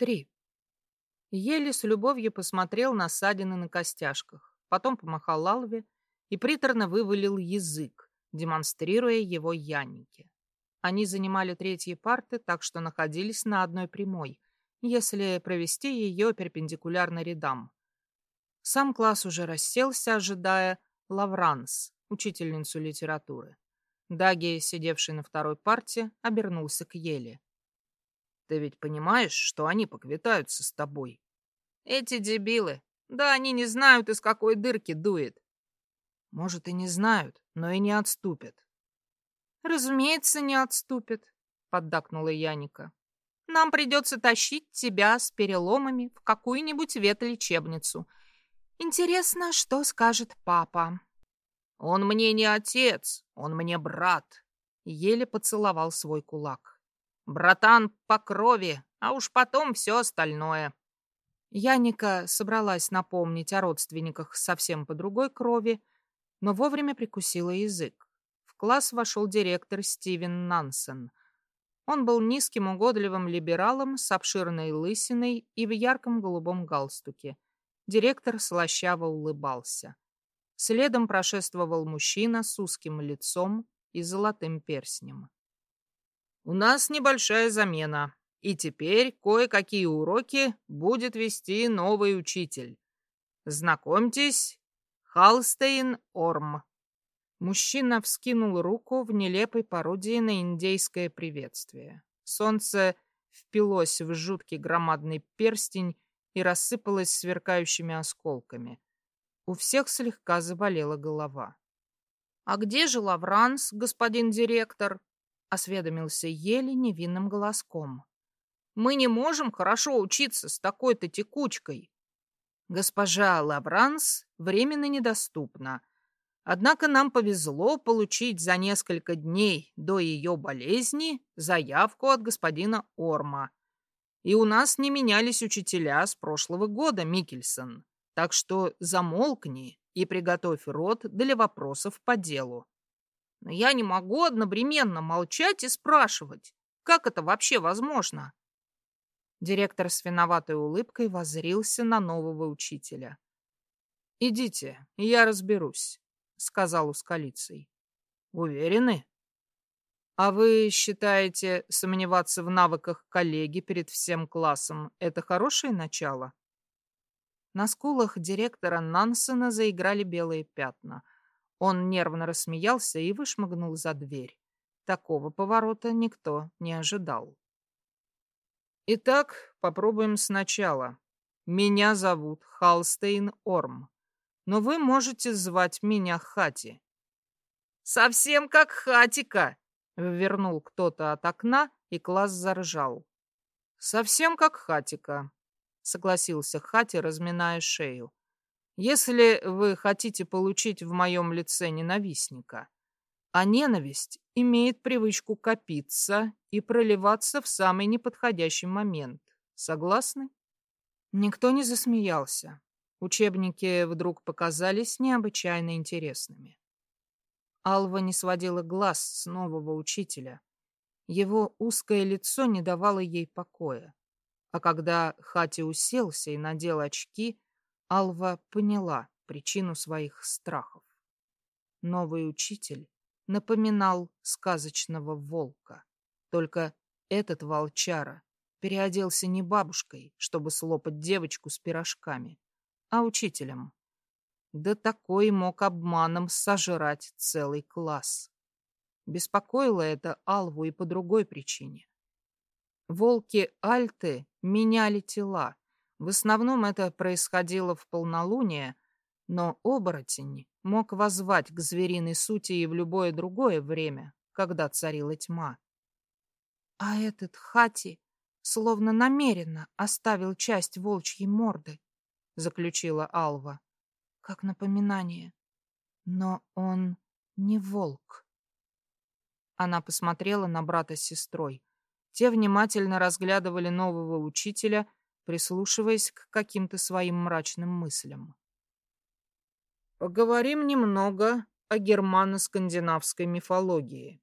Три. Еле с любовью посмотрел на ссадины на костяшках, потом помахал Алве и приторно вывалил язык, демонстрируя его Яннике. Они занимали третьи парты, так что находились на одной прямой, если провести ее перпендикулярно рядам. Сам класс уже расселся, ожидая Лавранс, учительницу литературы. Даги, сидевший на второй парте, обернулся к Еле. «Ты ведь понимаешь, что они поквитаются с тобой?» «Эти дебилы! Да они не знают, из какой дырки дует!» «Может, и не знают, но и не отступят. «Разумеется, не отступит», — поддакнула Яника. «Нам придется тащить тебя с переломами в какую-нибудь ветлечебницу. Интересно, что скажет папа?» «Он мне не отец, он мне брат», — еле поцеловал свой кулак. «Братан по крови, а уж потом все остальное». Яника собралась напомнить о родственниках совсем по другой крови, но вовремя прикусила язык класс вошел директор Стивен Нансен. Он был низким угодливым либералом с обширной лысиной и в ярком голубом галстуке. Директор слащаво улыбался. Следом прошествовал мужчина с узким лицом и золотым перстнем. «У нас небольшая замена, и теперь кое-какие уроки будет вести новый учитель. Знакомьтесь, Халстейн Орм». Мужчина вскинул руку в нелепой пародии на индейское приветствие. Солнце впилось в жуткий громадный перстень и рассыпалось сверкающими осколками. У всех слегка заболела голова. «А где же Лавранс, господин директор?» — осведомился еле невинным голоском. «Мы не можем хорошо учиться с такой-то текучкой». «Госпожа Лавранс временно недоступна», Однако нам повезло получить за несколько дней до ее болезни заявку от господина Орма. И у нас не менялись учителя с прошлого года, Микельсон. Так что замолкни и приготовь рот для вопросов по делу. Но я не могу одновременно молчать и спрашивать, как это вообще возможно? Директор с виноватой улыбкой воззрился на нового учителя. «Идите, я разберусь сказал ускалицей. Уверены? А вы считаете, сомневаться в навыках коллеги перед всем классом – это хорошее начало? На скулах директора Нансена заиграли белые пятна. Он нервно рассмеялся и вышмыгнул за дверь. Такого поворота никто не ожидал. Итак, попробуем сначала. Меня зовут Халстейн Орм но вы можете звать меня Хати». «Совсем как Хатика!» — вернул кто-то от окна, и класс заржал. «Совсем как Хатика», — согласился Хати, разминая шею. «Если вы хотите получить в моем лице ненавистника, а ненависть имеет привычку копиться и проливаться в самый неподходящий момент. Согласны?» Никто не засмеялся. Учебники вдруг показались необычайно интересными. Алва не сводила глаз с нового учителя. Его узкое лицо не давало ей покоя. А когда Хати уселся и надел очки, Алва поняла причину своих страхов. Новый учитель напоминал сказочного волка. Только этот волчара переоделся не бабушкой, чтобы слопать девочку с пирожками, а учителем. Да такой мог обманом сожрать целый класс. Беспокоило это Алву и по другой причине. Волки Альты меняли тела. В основном это происходило в полнолуние, но оборотень мог возвать к звериной сути и в любое другое время, когда царила тьма. А этот Хати словно намеренно оставил часть волчьей морды, заключила Алва. Как напоминание. Но он не волк. Она посмотрела на брата с сестрой. Те внимательно разглядывали нового учителя, прислушиваясь к каким-то своим мрачным мыслям. Поговорим немного о германо-скандинавской мифологии.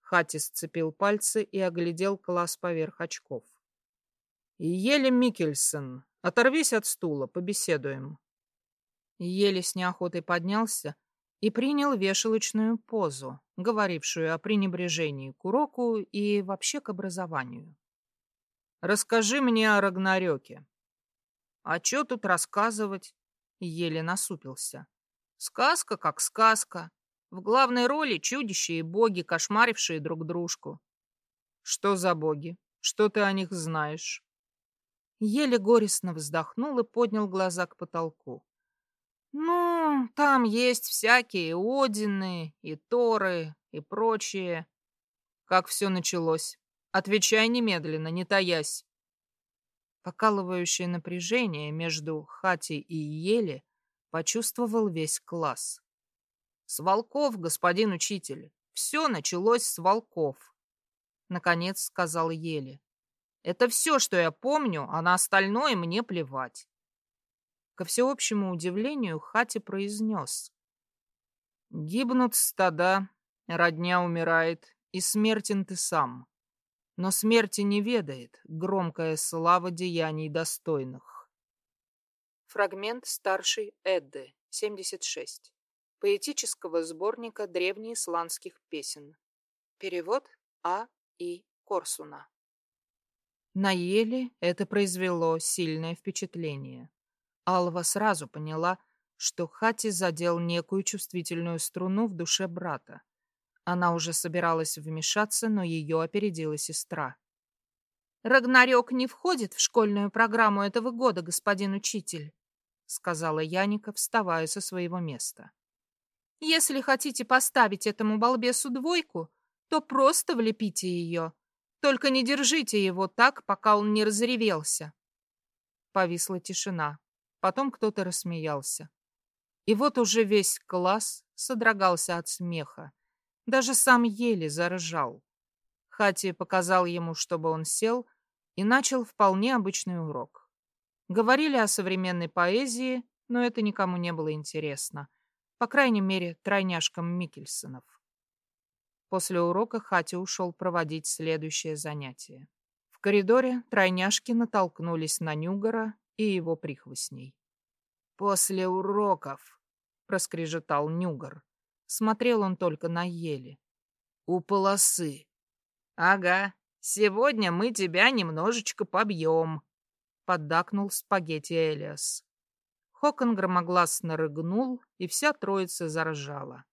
Хати сцепил пальцы и оглядел класс поверх очков. Еле Микельсон, оторвись от стула, побеседуем. Еле с неохотой поднялся и принял вешалочную позу, говорившую о пренебрежении к уроку и вообще к образованию. «Расскажи мне о Рагнарёке». «А чё тут рассказывать?» Еле насупился. «Сказка как сказка. В главной роли чудища и боги, кошмарившие друг дружку». «Что за боги? Что ты о них знаешь?» Еле горестно вздохнул и поднял глаза к потолку. Ну, там есть всякие Одины и Торы и прочее. Как все началось? Отвечай немедленно, не таясь. Покалывающее напряжение между Хати и Еле почувствовал весь класс. С волков, господин учитель. Все началось с волков. Наконец сказал Еле. Это все, что я помню, а на остальное мне плевать. Ко всеобщему удивлению Хати произнес. «Гибнут стада, родня умирает, и смертен ты сам. Но смерти не ведает громкая слава деяний достойных». Фрагмент старшей Эдды, 76. Поэтического сборника древнеисландских песен. Перевод А. И. Корсуна. На Еле это произвело сильное впечатление. Алва сразу поняла, что Хати задел некую чувствительную струну в душе брата. Она уже собиралась вмешаться, но ее опередила сестра. «Рагнарёк не входит в школьную программу этого года, господин учитель», сказала Яника, вставая со своего места. «Если хотите поставить этому балбесу двойку, то просто влепите ее. Только не держите его так, пока он не разревелся». Повисла тишина. Потом кто-то рассмеялся. И вот уже весь класс содрогался от смеха. Даже сам еле заржал. Хати показал ему, чтобы он сел, и начал вполне обычный урок. Говорили о современной поэзии, но это никому не было интересно. По крайней мере, тройняшкам Микельсонов. После урока Хати ушел проводить следующее занятие. В коридоре тройняшки натолкнулись на Нюгора и его прихвостней. «После уроков», — проскрежетал Нюгар. Смотрел он только на ели. «У полосы». «Ага, сегодня мы тебя немножечко побьем», — поддакнул спагетти Элиас. Хокон громогласно рыгнул, и вся троица заржала.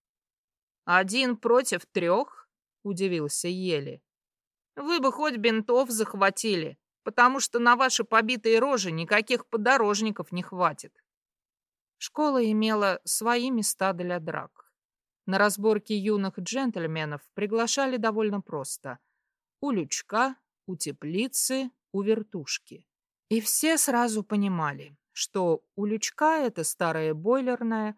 «Один против трех?» — удивился Ели. «Вы бы хоть бинтов захватили, потому что на ваши побитые рожи никаких подорожников не хватит». Школа имела свои места для драк. На разборки юных джентльменов приглашали довольно просто. У лючка, у теплицы, у вертушки. И все сразу понимали, что у лючка это старая бойлерная,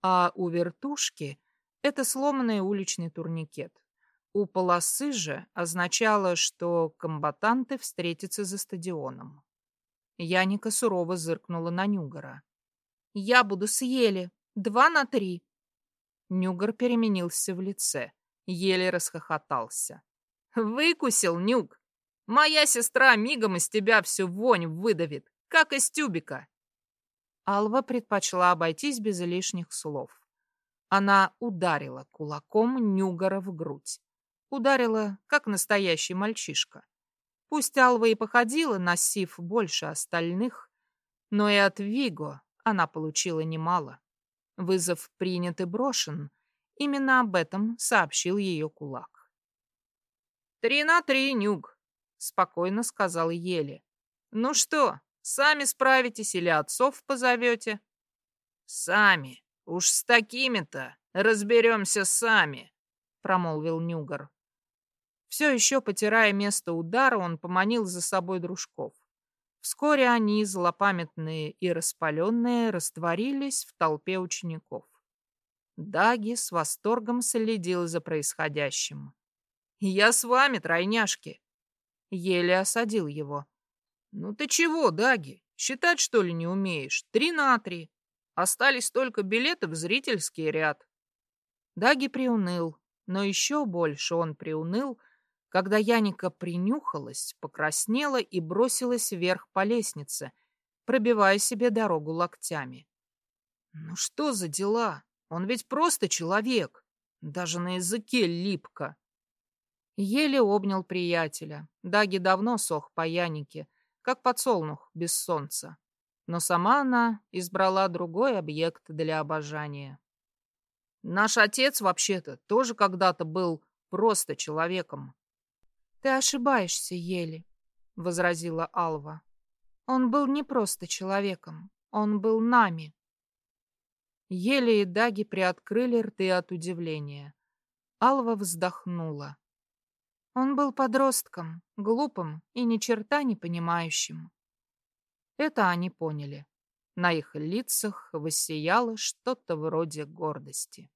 а у вертушки это сломанный уличный турникет. У полосы же означало, что комбатанты встретятся за стадионом. Яника сурово зыркнула на Нюгора. «Я буду с Ели. Два на три». Нюгор переменился в лице. Еле расхохотался. «Выкусил, Нюг! Моя сестра мигом из тебя всю вонь выдавит, как из тюбика!» Алва предпочла обойтись без лишних слов. Она ударила кулаком Нюгора в грудь. Ударила, как настоящий мальчишка. Пусть Алва и походила на Сив больше остальных, но и от Виго она получила немало. Вызов принят и брошен. Именно об этом сообщил ее кулак. «Три на три, Нюг», — спокойно сказал Еле. «Ну что, сами справитесь или отцов позовете?» «Сами», «Уж с такими-то разберемся сами», — промолвил Нюгар. Все еще потирая место удара, он поманил за собой дружков. Вскоре они, злопамятные и распаленные, растворились в толпе учеников. Даги с восторгом следил за происходящим. «Я с вами, тройняшки!» Еле осадил его. «Ну ты чего, Даги? Считать, что ли, не умеешь? Три на три!» Остались только билеты в зрительский ряд. Даги приуныл, но еще больше он приуныл, Когда Яника принюхалась, покраснела и бросилась вверх по лестнице, пробивая себе дорогу локтями. Ну что за дела? Он ведь просто человек. Даже на языке липко. Еле обнял приятеля. Даги давно сох по Янике, как подсолнух без солнца. Но сама она избрала другой объект для обожания. Наш отец, вообще-то, тоже когда-то был просто человеком. — Ты ошибаешься, Еле, — возразила Алва. — Он был не просто человеком, он был нами. Еле и Даги приоткрыли рты от удивления. Алва вздохнула. Он был подростком, глупым и ни черта не понимающим. Это они поняли. На их лицах воссияло что-то вроде гордости.